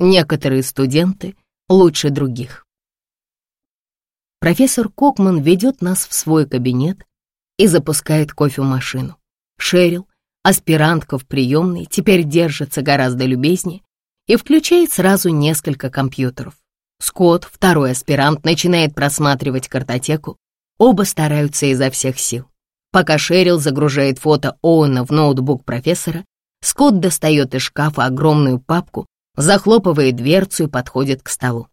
Некоторые студенты лучше других. Профессор Кокман ведет нас в свой кабинет и запускает кофемашину. Шерил, аспирантка в приемной, теперь держится гораздо любезнее и включает сразу несколько компьютеров. Скотт, второй аспирант, начинает просматривать картотеку. Оба стараются изо всех сил. Пока Шерил загружает фото Оуэна в ноутбук профессора, Скотт достает из шкафа огромную папку, захлопывает дверцу и подходит к столу.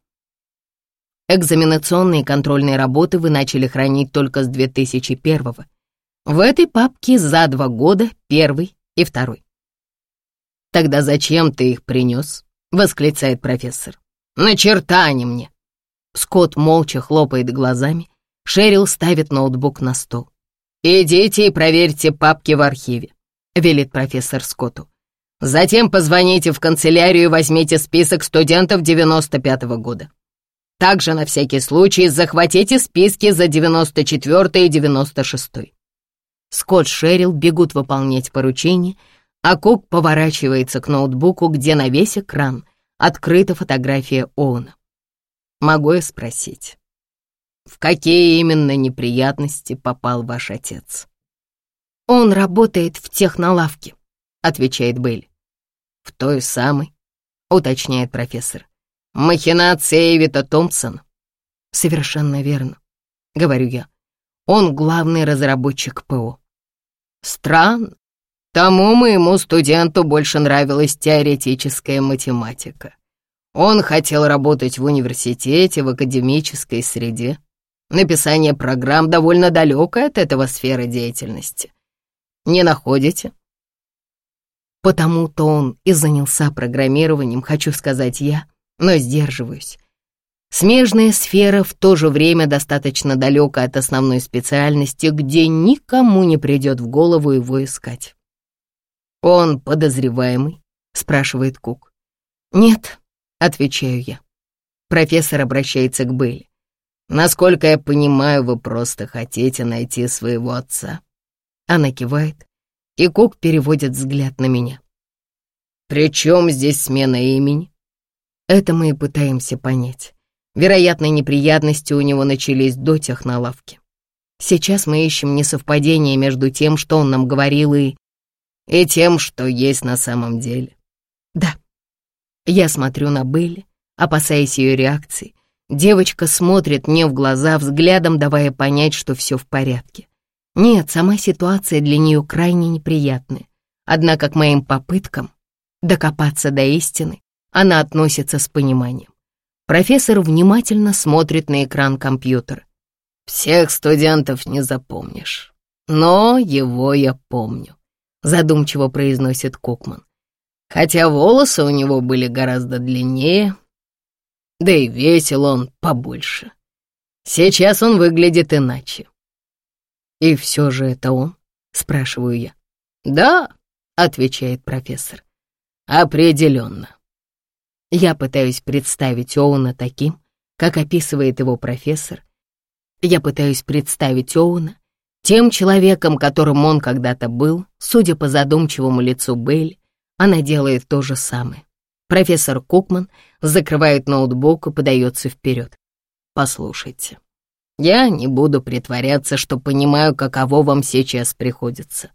Экзаменационные и контрольные работы вы начали хранить только с 2001-го. В этой папке за два года первый и второй. «Тогда зачем ты их принес?» — восклицает профессор. «На черта они мне!» Скотт молча хлопает глазами. Шерил ставит ноутбук на стол. «Идите и проверьте папки в архиве», — велит профессор Скотту. «Затем позвоните в канцелярию и возьмите список студентов 95-го года. Также на всякий случай захватите списки за 94 и 96 -й. Скотт Шерил бегут выполнять поручение, а Кок поворачивается к ноутбуку, где на весь экран открыта фотография Оуна. Могу я спросить, в какие именно неприятности попал ваш отец? Он работает в технолавке, отвечает Бейли. В той самой, уточняет профессор. Махинация Эвита Томпсона. Совершенно верно, говорю я. Он главный разработчик ПО. Странно. Тому моему студенту больше нравилась теоретическая математика. Он хотел работать в университете, в академической среде. Написание программ довольно далекое от этого сферы деятельности. Не находите? Потому-то он и занялся программированием, хочу сказать я, но сдерживаюсь. Смежная сфера в то же время достаточно далека от основной специальности, где никому не придет в голову его искать. «Он подозреваемый?» — спрашивает Кук. «Нет», — отвечаю я. Профессор обращается к Белли. «Насколько я понимаю, вы просто хотите найти своего отца». Она кивает, и Кук переводит взгляд на меня. «При чем здесь смена имени?» Это мы и пытаемся понять. Вероятно, неприятности у него начались до технолавки. Сейчас мы ищем несовпадение между тем, что он нам говорил, и... и тем, что есть на самом деле. Да. Я смотрю на Белли, опасаясь ее реакции. Девочка смотрит мне в глаза, взглядом давая понять, что все в порядке. Нет, сама ситуация для нее крайне неприятная. Однако к моим попыткам докопаться до истины она относится с пониманием. Профессор внимательно смотрит на экран компьютера. «Всех студентов не запомнишь, но его я помню», задумчиво произносит Кукман. Хотя волосы у него были гораздо длиннее, да и весил он побольше. Сейчас он выглядит иначе. «И все же это он?» — спрашиваю я. «Да», — отвечает профессор, — «определенно. Я пытаюсь представить Оуна таким, как описывает его профессор. Я пытаюсь представить Оуна тем человеком, которым он когда-то был, судя по задумчивому лицу Белли, она делает то же самое. Профессор Кукман закрывает ноутбук и подается вперед. «Послушайте, я не буду притворяться, что понимаю, каково вам сейчас приходится.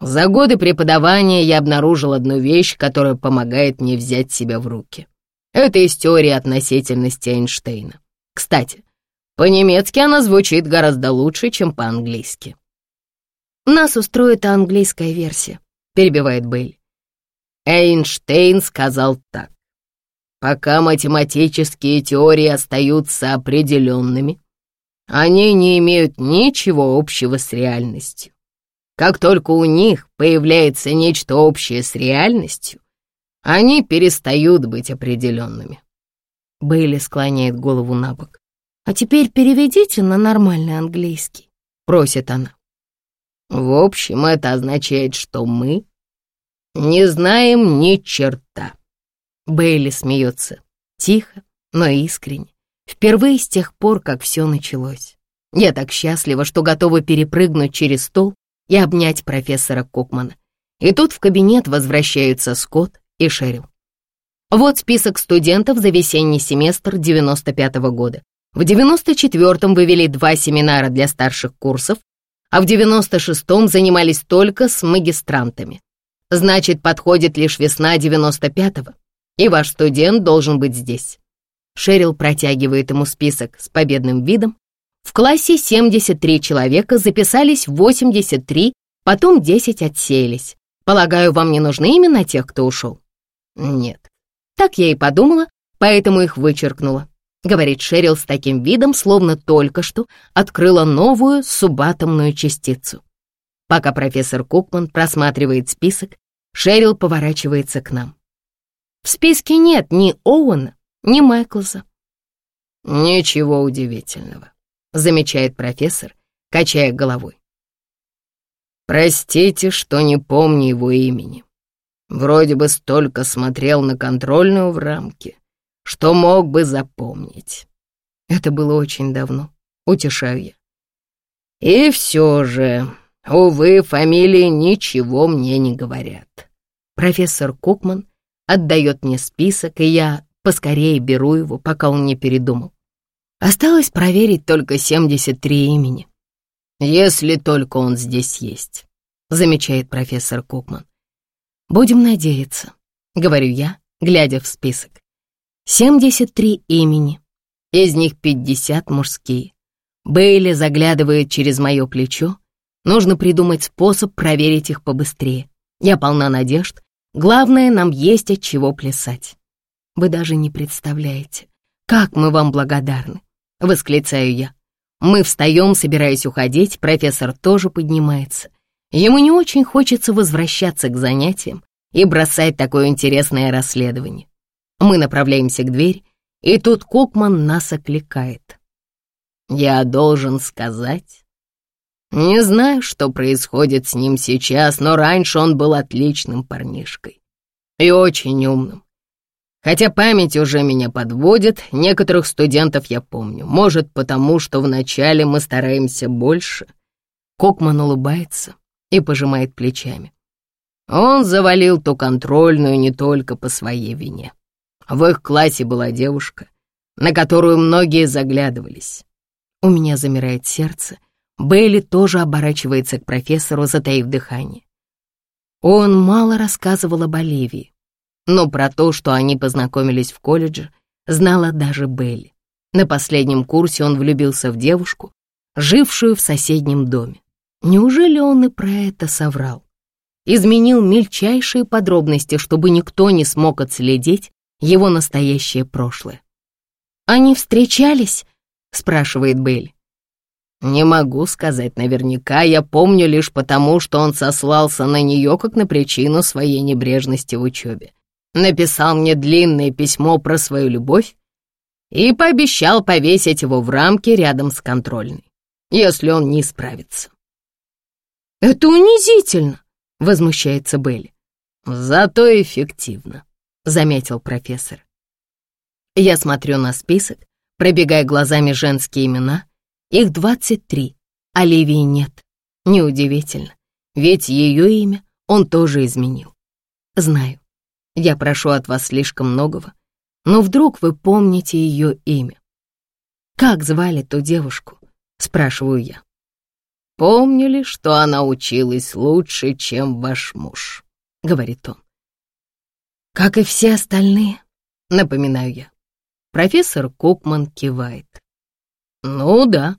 За годы преподавания я обнаружил одну вещь, которая помогает мне взять себя в руки. Это из теории относительности Эйнштейна. Кстати, по-немецки она звучит гораздо лучше, чем по-английски. «Нас устроит английская версия», — перебивает Бэйли. Эйнштейн сказал так. Пока математические теории остаются определенными, они не имеют ничего общего с реальностью. Как только у них появляется нечто общее с реальностью, они перестают быть определенными. Бейли склоняет голову на бок. «А теперь переведите на нормальный английский», — просит она. В общем, это означает, что мы не знаем ни черта. Бейли смеется, тихо, но искренне. Впервые с тех пор, как все началось. Я так счастлива, что готова перепрыгнуть через стол и обнять профессора Кокмана. И тут в кабинет возвращаются Скотт и Шерил. Вот список студентов за весенний семестр 95 -го года. В 94-м вы вели два семинара для старших курсов, а в 96-м занимались только с магистрантами. Значит, подходит лишь весна 95-го, и ваш студент должен быть здесь. Шерил протягивает ему список с победным видом. В классе 73 человека, записались 83, потом 10 отсеялись. Полагаю, вам не нужны имена тех, кто ушел? Нет. Так я и подумала, поэтому их вычеркнула. Говорит Шерил с таким видом, словно только что открыла новую субатомную частицу. Пока профессор Кукман просматривает список, Шерил поворачивается к нам. В списке нет ни Оуэна, ни Майклса. «Ничего удивительного», — замечает профессор, качая головой. «Простите, что не помню его имени. Вроде бы столько смотрел на контрольную в рамке, что мог бы запомнить. Это было очень давно, утешаю я. И все же, увы, фамилии ничего мне не говорят. Профессор Кукман отдает мне список, и я поскорее беру его, пока он не передумал. Осталось проверить только 73 имени. Если только он здесь есть, замечает профессор Кукман. «Будем надеяться», — говорю я, глядя в список. «73 имени, из них 50 мужские. Бейли заглядывает через мое плечо. Нужно придумать способ проверить их побыстрее. Я полна надежд. Главное, нам есть от чего плясать. Вы даже не представляете, как мы вам благодарны», — восклицаю я. Мы встаем, собираясь уходить, профессор тоже поднимается. Ему не очень хочется возвращаться к занятиям и бросать такое интересное расследование. Мы направляемся к двери, и тут Кокман нас окликает. «Я должен сказать...» Не знаю, что происходит с ним сейчас, но раньше он был отличным парнишкой и очень умным. Хотя память уже меня подводит, некоторых студентов я помню. Может, потому что вначале мы стараемся больше. Кокман улыбается и пожимает плечами. Он завалил ту контрольную не только по своей вине. В их классе была девушка, на которую многие заглядывались. У меня замирает сердце. Бейли тоже оборачивается к профессору, затаив дыхание. Он мало рассказывал о Боливии, но про то, что они познакомились в колледже, знала даже Бейли. На последнем курсе он влюбился в девушку, жившую в соседнем доме. Неужели он и про это соврал? Изменил мельчайшие подробности, чтобы никто не смог отследить его настоящее прошлое. «Они встречались?» — спрашивает Белль. «Не могу сказать наверняка, я помню лишь потому, что он сослался на нее как на причину своей небрежности в учебе. Написал мне длинное письмо про свою любовь и пообещал повесить его в рамке рядом с контрольной, если он не справится. «Это унизительно!» — возмущается Белли. «Зато эффективно», — заметил профессор. Я смотрю на список, пробегая глазами женские имена. Их двадцать три, Оливии нет. Неудивительно, ведь ее имя он тоже изменил. Знаю, я прошу от вас слишком многого, но вдруг вы помните ее имя. «Как звали ту девушку?» — спрашиваю я. Помнили, что она училась лучше, чем ваш муж», — говорит он. «Как и все остальные», — напоминаю я. Профессор Кукман кивает. «Ну да,